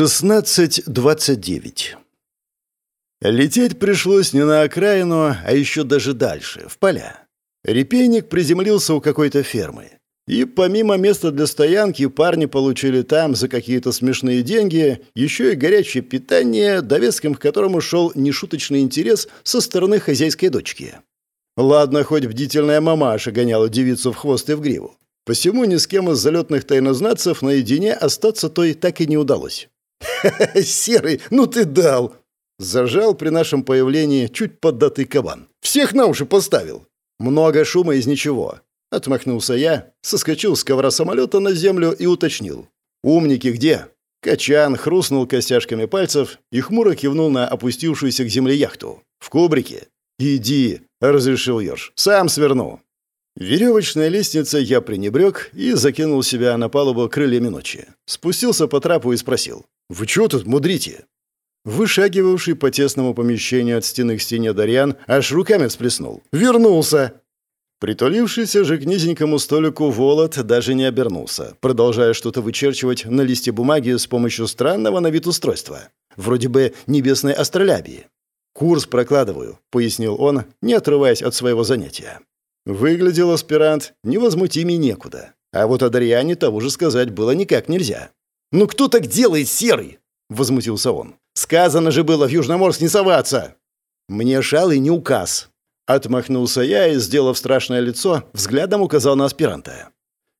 16.29 Лететь пришлось не на окраину, а еще даже дальше, в поля. Репейник приземлился у какой-то фермы. И помимо места для стоянки, парни получили там за какие-то смешные деньги еще и горячее питание, довеском к которому шел нешуточный интерес со стороны хозяйской дочки. Ладно, хоть бдительная мамаша гоняла девицу в хвост и в гриву. Посему ни с кем из залетных тайнознацев наедине остаться той так и не удалось. «Серый, ну ты дал!» Зажал при нашем появлении чуть поддатый кабан. «Всех на уши поставил!» «Много шума из ничего!» Отмахнулся я, соскочил с ковра самолета на землю и уточнил. «Умники где?» Качан хрустнул костяшками пальцев и хмуро кивнул на опустившуюся к земле яхту. «В кубрике?» «Иди», — разрешил Ёж. «Сам сверну». Веревочная лестница я пренебрег и закинул себя на палубу крыльями ночи. Спустился по трапу и спросил. «Вы чего тут мудрите?» Вышагивавший по тесному помещению от стены к стене Дарьян аж руками всплеснул. «Вернулся!» Притулившийся же к низенькому столику Волод даже не обернулся, продолжая что-то вычерчивать на листе бумаги с помощью странного на вид устройства. Вроде бы небесной астролябии. «Курс прокладываю», — пояснил он, не отрываясь от своего занятия. Выглядел аспирант невозмутимей некуда. А вот о Дарьяне того же сказать было никак нельзя. «Ну кто так делает, Серый?» — возмутился он. «Сказано же было в Южноморск не соваться!» «Мне шал и не указ!» Отмахнулся я и, сделав страшное лицо, взглядом указал на аспиранта.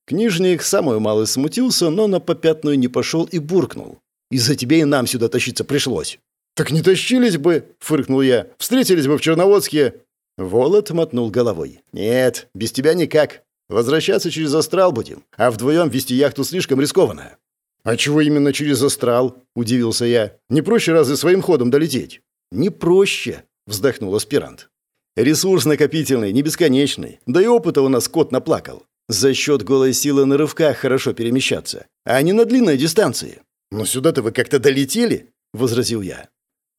Книжник самую малость смутился, но на попятную не пошел и буркнул. «Из-за тебя и нам сюда тащиться пришлось». «Так не тащились бы!» — фыркнул я. «Встретились бы в Черноводске!» Волод мотнул головой. «Нет, без тебя никак. Возвращаться через астрал будем, а вдвоем вести яхту слишком рискованно». «А чего именно через астрал?» – удивился я. «Не проще разве своим ходом долететь?» «Не проще», – вздохнул аспирант. «Ресурс накопительный, не бесконечный. Да и опыта у нас кот наплакал. За счет голой силы на рывках хорошо перемещаться, а не на длинной дистанции». «Но сюда-то вы как-то долетели?» – возразил я.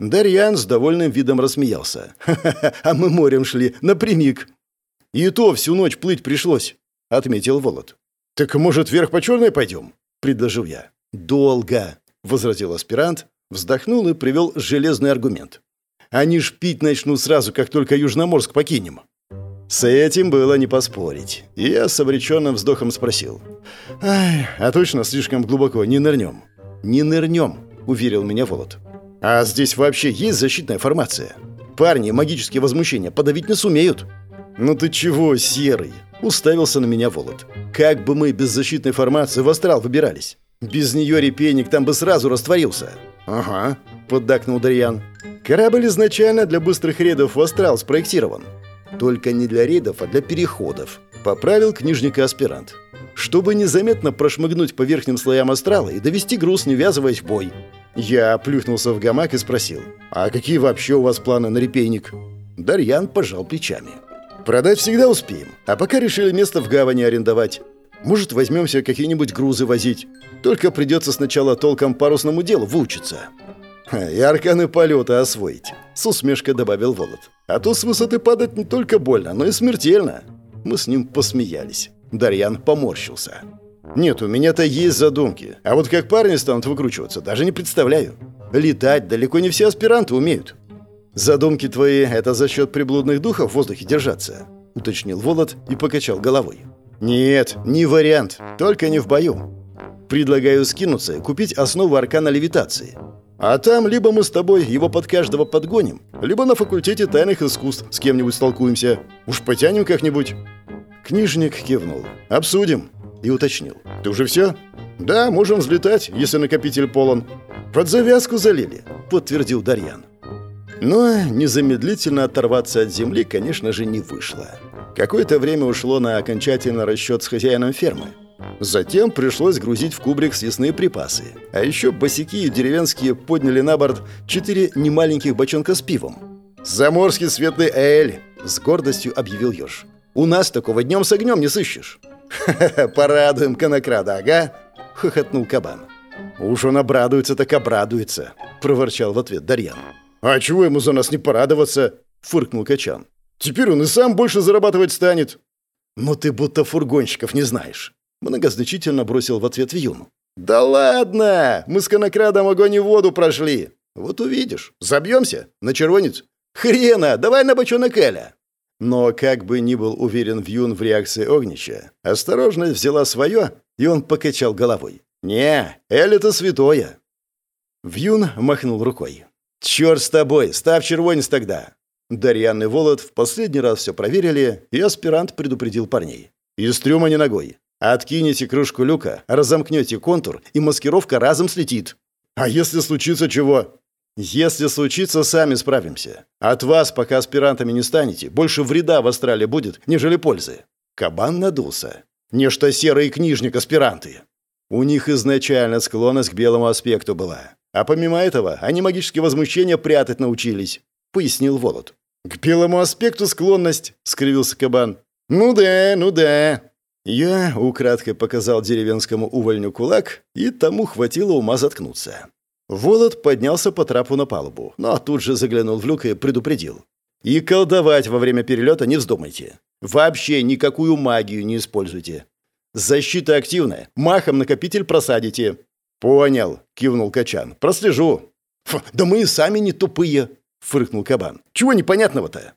Дарьян с довольным видом рассмеялся. «Ха-ха-ха, а мы морем шли, напрямик». «И то всю ночь плыть пришлось», — отметил Волод. «Так, может, вверх по черной пойдем?» — предложил я. «Долго», — возразил аспирант, вздохнул и привел железный аргумент. «Они ж пить начнут сразу, как только Южноморск покинем». С этим было не поспорить. И я с обреченным вздохом спросил. «Ай, а точно слишком глубоко не нырнем?» «Не нырнем», — уверил меня Волод. «А здесь вообще есть защитная формация? Парни магические возмущения подавить не сумеют». «Ну ты чего, серый?» — уставился на меня Волод. «Как бы мы без защитной формации в астрал выбирались? Без нее репейник там бы сразу растворился». «Ага», — поддакнул Дарьян. «Корабль изначально для быстрых рейдов в астрал спроектирован. Только не для рейдов, а для переходов», — поправил книжника аспирант. «Чтобы незаметно прошмыгнуть по верхним слоям астрала и довести груз, не ввязываясь в бой». Я плюхнулся в гамак и спросил, «А какие вообще у вас планы на репейник?» Дарьян пожал плечами. «Продать всегда успеем, а пока решили место в гавани арендовать. Может, возьмемся какие-нибудь грузы возить. Только придется сначала толком парусному делу выучиться. «И арканы полета освоить», — с усмешкой добавил Волод. «А то с высоты падать не только больно, но и смертельно». Мы с ним посмеялись. Дарьян поморщился. «Нет, у меня-то есть задумки. А вот как парни станут выкручиваться, даже не представляю. Летать далеко не все аспиранты умеют». «Задумки твои — это за счет приблудных духов в воздухе держаться?» — уточнил Волод и покачал головой. «Нет, не вариант. Только не в бою. Предлагаю скинуться и купить основу аркана левитации. А там либо мы с тобой его под каждого подгоним, либо на факультете тайных искусств с кем-нибудь столкуемся. Уж потянем как-нибудь». Книжник кивнул. «Обсудим». И уточнил. «Ты уже все?» «Да, можем взлетать, если накопитель полон». «Под завязку залили», — подтвердил Дарьян. Но незамедлительно оторваться от земли, конечно же, не вышло. Какое-то время ушло на окончательный расчет с хозяином фермы. Затем пришлось грузить в кубрик съестные припасы. А еще босики и деревенские подняли на борт четыре немаленьких бочонка с пивом. «Заморский светлый эль!» — с гордостью объявил Ёж. «У нас такого днем с огнем не сыщешь!» «Ха-ха, порадуем конокрада, ага!» — хохотнул кабан. «Уж он обрадуется, так обрадуется!» — проворчал в ответ Дарьян. «А чего ему за нас не порадоваться?» — фыркнул Качан. Теперь он и сам больше зарабатывать станет». «Но ты будто фургонщиков не знаешь», — многозначительно бросил в ответ Вьюн. «Да ладно! Мы с конокрадом огонь и воду прошли! Вот увидишь, забьемся на червонец. Хрена, давай на бочонок Эля!» Но как бы ни был уверен Вьюн в реакции Огнича, осторожность взяла свое, и он покачал головой. «Не, Эль — это святое!» Вьюн махнул рукой. «Черт с тобой, ставь червонец тогда!» Дарьян и Волод в последний раз все проверили, и аспирант предупредил парней. «Из трюма не ногой. Откинете крышку люка, разомкнете контур, и маскировка разом слетит. А если случится чего?» «Если случится, сами справимся. От вас, пока аспирантами не станете, больше вреда в Астрале будет, нежели пользы». Кабан надулся. «Нечто серые книжник-аспиранты». У них изначально склонность к белому аспекту была. А помимо этого, они магические возмущения прятать научились», — пояснил Волод. «К белому аспекту склонность», — скривился кабан. «Ну да, ну да». Я украдкой показал деревенскому увольню кулак, и тому хватило ума заткнуться. Волод поднялся по трапу на палубу, но тут же заглянул в люк и предупредил. «И колдовать во время перелета не вздумайте. Вообще никакую магию не используйте. Защита активная, махом накопитель просадите». «Понял», — кивнул Качан. «Прослежу». Фу, «Да мы и сами не тупые», — фыркнул Кабан. «Чего непонятного-то?»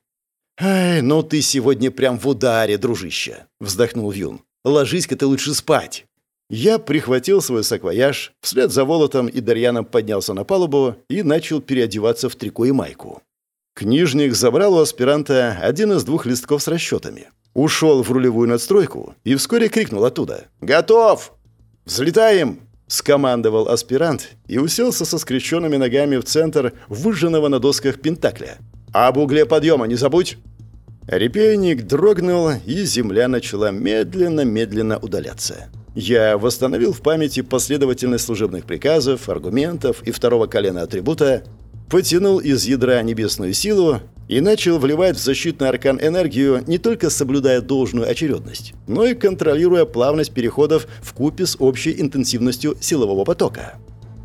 «Ай, ну ты сегодня прям в ударе, дружище», — вздохнул Юн. «Ложись-ка ты лучше спать». Я прихватил свой саквояж, вслед за Волотом и Дарьяном поднялся на палубу и начал переодеваться в трико и майку. Книжник забрал у аспиранта один из двух листков с расчетами. Ушел в рулевую надстройку и вскоре крикнул оттуда. «Готов! Взлетаем!» Скомандовал аспирант и уселся со скрещенными ногами в центр выжженного на досках пентакля. Об угле подъема не забудь!» Репейник дрогнул, и земля начала медленно-медленно удаляться. Я восстановил в памяти последовательность служебных приказов, аргументов и второго колена атрибута, потянул из ядра небесную силу и начал вливать в защитный аркан энергию, не только соблюдая должную очередность, но и контролируя плавность переходов в купе с общей интенсивностью силового потока.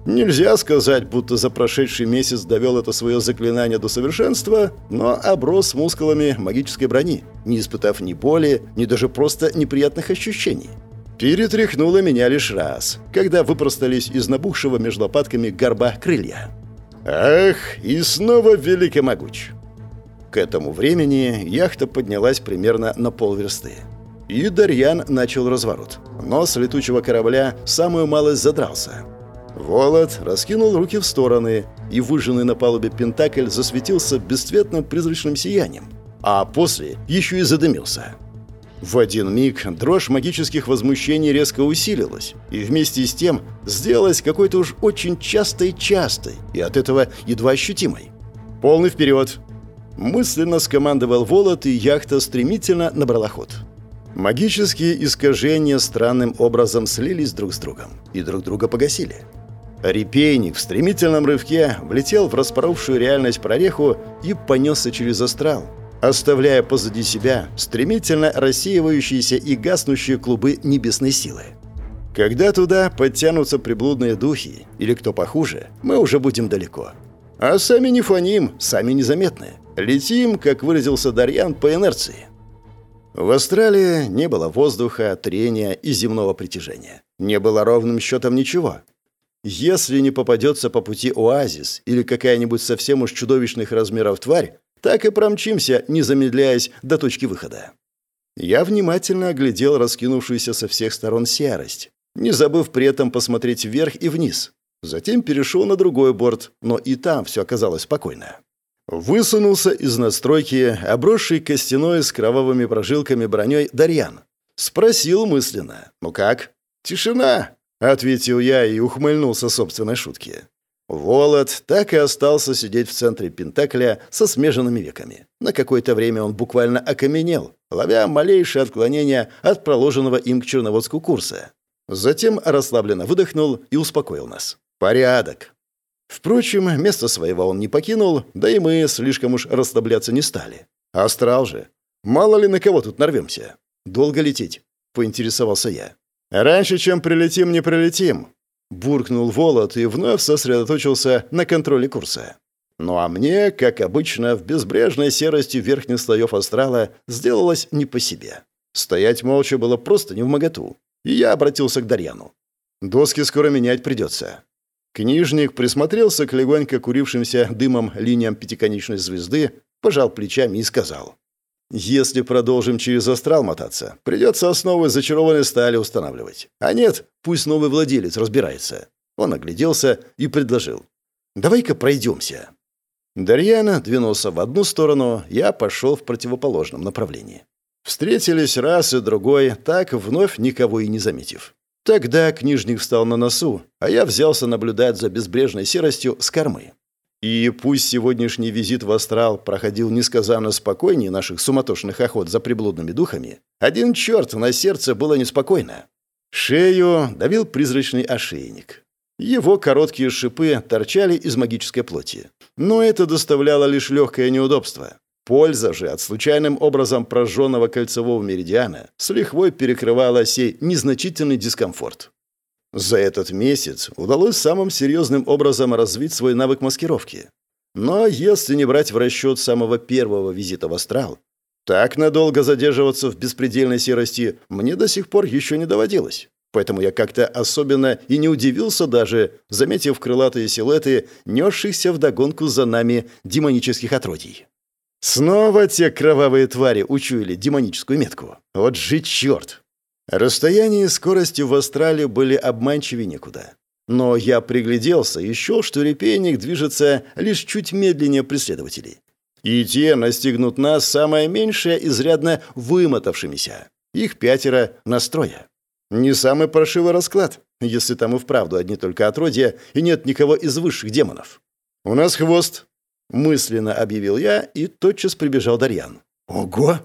Нельзя сказать, будто за прошедший месяц довел это свое заклинание до совершенства, но оброс мускулами магической брони, не испытав ни боли, ни даже просто неприятных ощущений. Перетряхнуло меня лишь раз, когда выпростались из набухшего между лопатками горба крылья. Ах, и снова великомогуч. К этому времени яхта поднялась примерно на полверсты. И Дарьян начал разворот. Нос летучего корабля самую малость задрался – Волод раскинул руки в стороны, и выжженный на палубе пентакль засветился бесцветным призрачным сиянием, а после еще и задымился. В один миг дрожь магических возмущений резко усилилась, и вместе с тем сделалась какой-то уж очень частой-частой, и от этого едва ощутимой. «Полный вперед!» Мысленно скомандовал Волод, и яхта стремительно набрала ход. Магические искажения странным образом слились друг с другом и друг друга погасили. Репейник в стремительном рывке влетел в распоровшую реальность прореху и понесся через астрал, оставляя позади себя стремительно рассеивающиеся и гаснущие клубы небесной силы. Когда туда подтянутся приблудные духи, или кто похуже, мы уже будем далеко. А сами не фоним, сами незаметны. Летим, как выразился Дарьян, по инерции. В Австралии не было воздуха, трения и земного притяжения. Не было ровным счетом ничего. Если не попадется по пути оазис или какая-нибудь совсем уж чудовищных размеров тварь, так и промчимся, не замедляясь до точки выхода. Я внимательно оглядел раскинувшуюся со всех сторон серость, не забыв при этом посмотреть вверх и вниз. Затем перешел на другой борт, но и там все оказалось спокойно. Высунулся из настройки, обросший костяной с кровавыми прожилками броней Дарьян. Спросил мысленно. «Ну как?» «Тишина!» Ответил я и ухмыльнулся собственной шутке. Волод так и остался сидеть в центре Пентакля со смеженными веками. На какое-то время он буквально окаменел, ловя малейшее отклонение от проложенного им к Черноводску курса. Затем расслабленно выдохнул и успокоил нас. «Порядок». Впрочем, место своего он не покинул, да и мы слишком уж расслабляться не стали. Астрал же. Мало ли на кого тут нарвемся. Долго лететь? Поинтересовался я. «Раньше, чем прилетим, не прилетим», — буркнул Волод и вновь сосредоточился на контроле курса. Ну а мне, как обычно, в безбрежной серости верхних слоев астрала сделалось не по себе. Стоять молча было просто не в моготу. И я обратился к Дарьяну. Доски скоро менять придется». Книжник присмотрелся к легонько курившимся дымом линиям пятиконечной звезды, пожал плечами и сказал. «Если продолжим через астрал мотаться, придется основы зачарованной стали устанавливать. А нет, пусть новый владелец разбирается». Он огляделся и предложил. «Давай-ка пройдемся». Дарьяна двинулся в одну сторону, я пошел в противоположном направлении. Встретились раз и другой, так вновь никого и не заметив. Тогда книжник встал на носу, а я взялся наблюдать за безбрежной серостью с кормы. И пусть сегодняшний визит в астрал проходил несказанно спокойнее наших суматошных охот за приблудными духами, один черт на сердце было неспокойно. Шею давил призрачный ошейник. Его короткие шипы торчали из магической плоти. Но это доставляло лишь легкое неудобство. Польза же от случайным образом прожженного кольцевого меридиана с лихвой перекрывала сей незначительный дискомфорт. За этот месяц удалось самым серьезным образом развить свой навык маскировки. Но если не брать в расчет самого первого визита в астрал, так надолго задерживаться в беспредельной серости мне до сих пор еще не доводилось. Поэтому я как-то особенно и не удивился даже, заметив крылатые силуэты, несшихся вдогонку за нами демонических отродий. Снова те кровавые твари учуяли демоническую метку. Вот же черт! Расстояние и скорости в астрале были обманчивее некуда. Но я пригляделся и счел, что репейник движется лишь чуть медленнее преследователей. И те настигнут нас самое меньшее изрядно вымотавшимися. Их пятеро настроя. Не самый паршивый расклад, если там и вправду одни только отродья и нет никого из высших демонов. «У нас хвост», — мысленно объявил я, и тотчас прибежал Дарьян. «Ого!»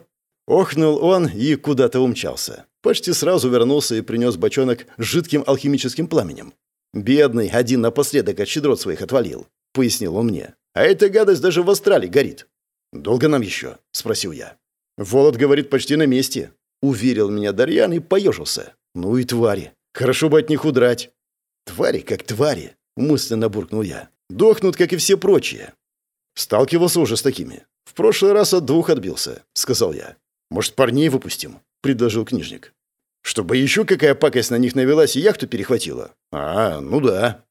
Охнул он и куда-то умчался. Почти сразу вернулся и принес бочонок с жидким алхимическим пламенем. «Бедный, один напоследок от щедрот своих отвалил», — пояснил он мне. «А эта гадость даже в астрале горит». «Долго нам еще?» — спросил я. «Волод говорит, почти на месте», — уверил меня Дарьян и поежился. «Ну и твари. Хорошо бы от них удрать». «Твари как твари», — мысленно буркнул я. «Дохнут, как и все прочие». «Сталкивался уже с такими. В прошлый раз от двух отбился», — сказал я. «Может, парней выпустим?» — предложил книжник. «Чтобы еще какая пакость на них навелась и яхту перехватила?» «А, ну да».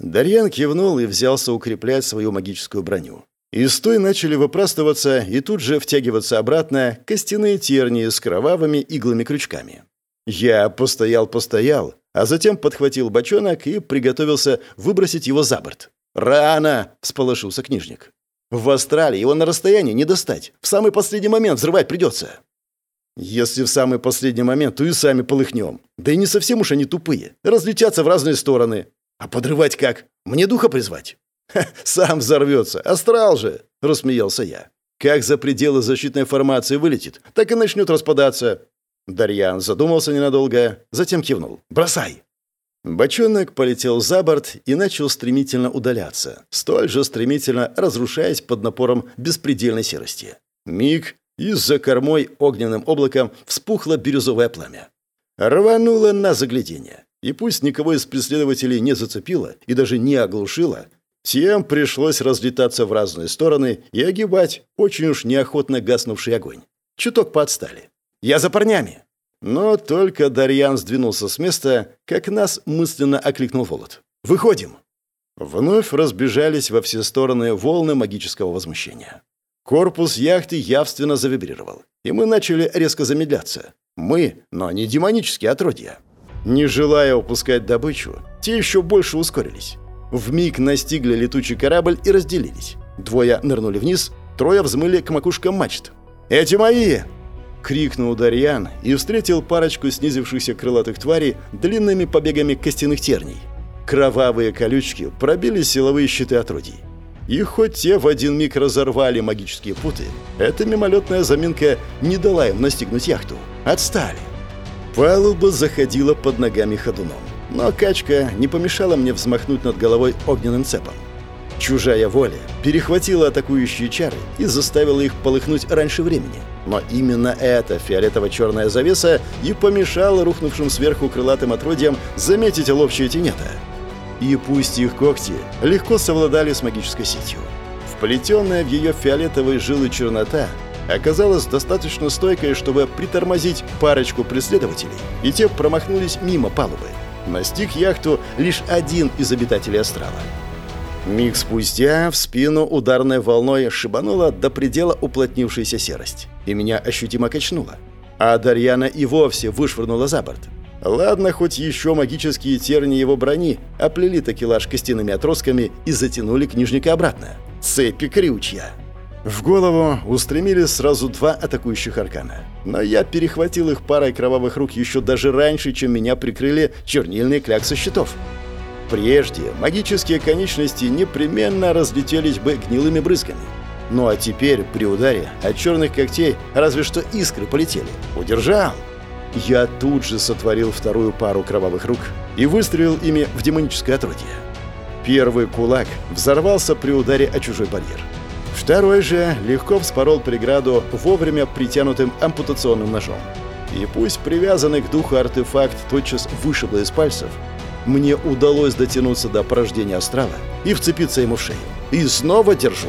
Дарьян кивнул и взялся укреплять свою магическую броню. Из той начали выпрастываться и тут же втягиваться обратно костяные тернии с кровавыми иглами-крючками. Я постоял-постоял, а затем подхватил бочонок и приготовился выбросить его за борт. «Рано!» — всполошился книжник. «В Австралии его на расстоянии не достать. В самый последний момент взрывать придется». «Если в самый последний момент, то и сами полыхнем. Да и не совсем уж они тупые. Разлетятся в разные стороны. А подрывать как? Мне духа призвать?» Ха, «Сам взорвется. Астрал же!» — рассмеялся я. «Как за пределы защитной формации вылетит, так и начнет распадаться. Дарьян задумался ненадолго, затем кивнул. «Бросай!» Бочонок полетел за борт и начал стремительно удаляться, столь же стремительно разрушаясь под напором беспредельной серости. Миг, и за кормой огненным облаком вспухло бирюзовое пламя. Рвануло на заглядение. И пусть никого из преследователей не зацепило и даже не оглушило, тем пришлось разлетаться в разные стороны и огибать очень уж неохотно гаснувший огонь. Чуток подстали. Я за парнями!» Но только Дарьян сдвинулся с места, как нас мысленно окликнул Волод. «Выходим!» Вновь разбежались во все стороны волны магического возмущения. Корпус яхты явственно завибрировал, и мы начали резко замедляться. Мы, но не демонические отродья. Не желая упускать добычу, те еще больше ускорились. Вмиг настигли летучий корабль и разделились. Двое нырнули вниз, трое взмыли к макушкам мачт. «Эти мои!» — крикнул Дарьян и встретил парочку снизившихся крылатых тварей длинными побегами костяных терней. Кровавые колючки пробили силовые щиты отродий. И хоть те в один миг разорвали магические путы, эта мимолетная заминка не дала им настигнуть яхту. Отстали. Палуба заходила под ногами ходуном. Но качка не помешала мне взмахнуть над головой огненным цепом. Чужая воля перехватила атакующие чары и заставила их полыхнуть раньше времени. Но именно эта фиолетово-черная завеса и помешала рухнувшим сверху крылатым отродьям заметить ловчие тенета. И пусть их когти легко совладали с магической сетью. Вплетенная в ее фиолетовые жилы чернота оказалась достаточно стойкой, чтобы притормозить парочку преследователей, и те промахнулись мимо палубы. настиг яхту лишь один из обитателей астрала. Миг спустя в спину ударной волной шибанула до предела уплотнившаяся серость, и меня ощутимо качнуло. А Дарьяна и вовсе вышвырнула за борт. Ладно, хоть еще магические терни его брони оплели такелаж костяными отростками и затянули книжника обратно. Цепи крючья. В голову устремились сразу два атакующих аркана. Но я перехватил их парой кровавых рук еще даже раньше, чем меня прикрыли чернильные кляксы щитов. Прежде магические конечности непременно разлетелись бы гнилыми брызгами. Ну а теперь, при ударе, от черных когтей разве что искры полетели. Удержал. Я тут же сотворил вторую пару кровавых рук и выстрелил ими в демоническое отродье. Первый кулак взорвался при ударе о чужой барьер. Второй же легко вспорол преграду вовремя притянутым ампутационным ножом. И пусть привязанный к духу артефакт тотчас вышибло из пальцев, мне удалось дотянуться до порождения астрала и вцепиться ему в шею. И снова держу.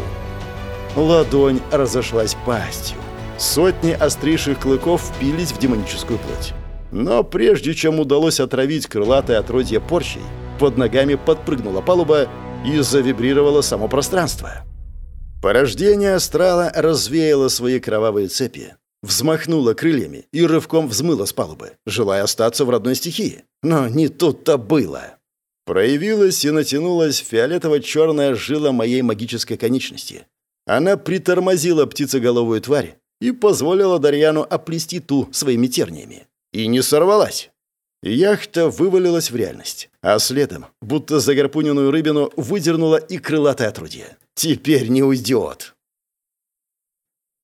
Ладонь разошлась пастью. Сотни острейших клыков впились в демоническую плоть. Но прежде чем удалось отравить крылатое отродье порчей, под ногами подпрыгнула палуба и завибрировало само пространство. Порождение астрала развеяло свои кровавые цепи, взмахнуло крыльями и рывком взмыло с палубы, желая остаться в родной стихии. Но не тут-то было. Проявилась и натянулась фиолетово-черная жила моей магической конечности. Она притормозила птицеголовую тварь и позволила Дарьяну оплести ту своими терниями. И не сорвалась. Яхта вывалилась в реальность, а следом, будто загорпуненную рыбину, выдернула и крылатое отрудье. «Теперь не уйдет!»